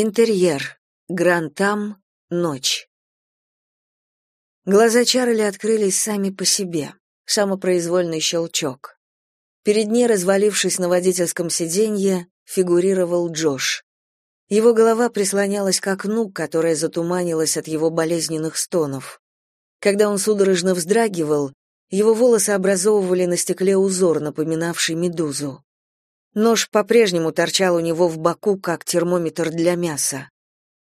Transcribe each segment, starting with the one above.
Интерьер. Грантам. Ночь. Глаза Чарли открылись сами по себе. Самопроизвольный щелчок. Перед ней, развалившись на водительском сиденье, фигурировал Джош. Его голова прислонялась к окну, которое затуманилось от его болезненных стонов. Когда он судорожно вздрагивал, его волосы образовывали на стекле узор, напоминавший медузу. Нож по-прежнему торчал у него в боку, как термометр для мяса.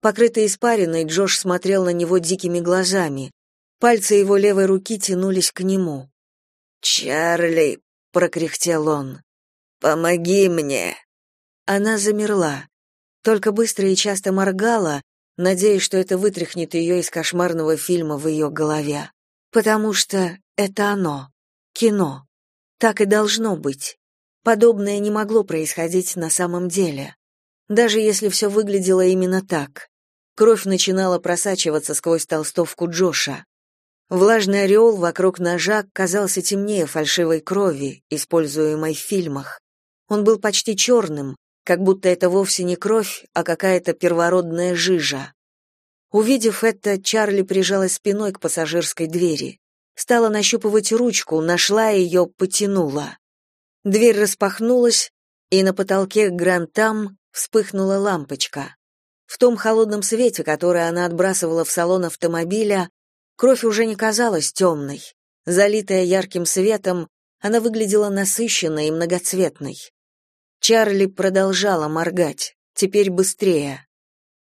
Покрытый испариной, Джош смотрел на него дикими глазами. Пальцы его левой руки тянулись к нему. «Чарли!» — прокряхтел он. «Помоги мне!» Она замерла. Только быстро и часто моргала, надеясь, что это вытряхнет ее из кошмарного фильма в ее голове. Потому что это оно. Кино. Так и должно быть. Подобное не могло происходить на самом деле. Даже если все выглядело именно так. Кровь начинала просачиваться сквозь толстовку Джоша. Влажный ореол вокруг ножа казался темнее фальшивой крови, используемой в фильмах. Он был почти черным, как будто это вовсе не кровь, а какая-то первородная жижа. Увидев это, Чарли прижалась спиной к пассажирской двери. Стала нащупывать ручку, нашла ее, потянула. Дверь распахнулась, и на потолке Грантам вспыхнула лампочка. В том холодном свете, который она отбрасывала в салон автомобиля, кровь уже не казалась темной. Залитая ярким светом, она выглядела насыщенной и многоцветной. Чарли продолжала моргать, теперь быстрее.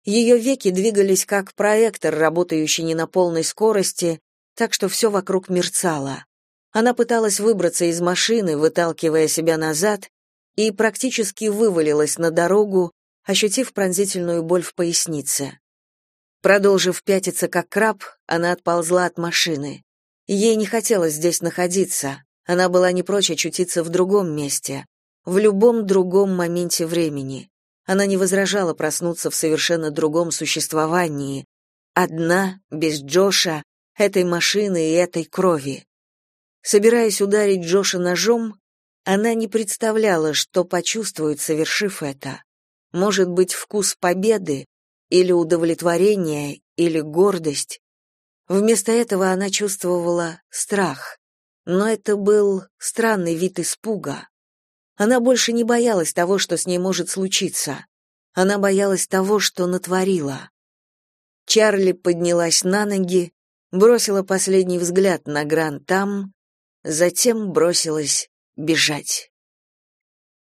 Ее веки двигались как проектор, работающий не на полной скорости, так что все вокруг мерцало. Она пыталась выбраться из машины, выталкивая себя назад, и практически вывалилась на дорогу, ощутив пронзительную боль в пояснице. Продолжив пятиться как краб, она отползла от машины. Ей не хотелось здесь находиться. Она была не прочь очутиться в другом месте, в любом другом моменте времени. Она не возражала проснуться в совершенно другом существовании, одна, без Джоша, этой машины и этой крови. Собираясь ударить Джоша ножом, она не представляла, что почувствует, совершив это. Может быть, вкус победы, или удовлетворение, или гордость. Вместо этого она чувствовала страх. Но это был странный вид испуга. Она больше не боялась того, что с ней может случиться. Она боялась того, что натворила. Чарли поднялась на ноги, бросила последний взгляд на Гран там, затем бросилась бежать.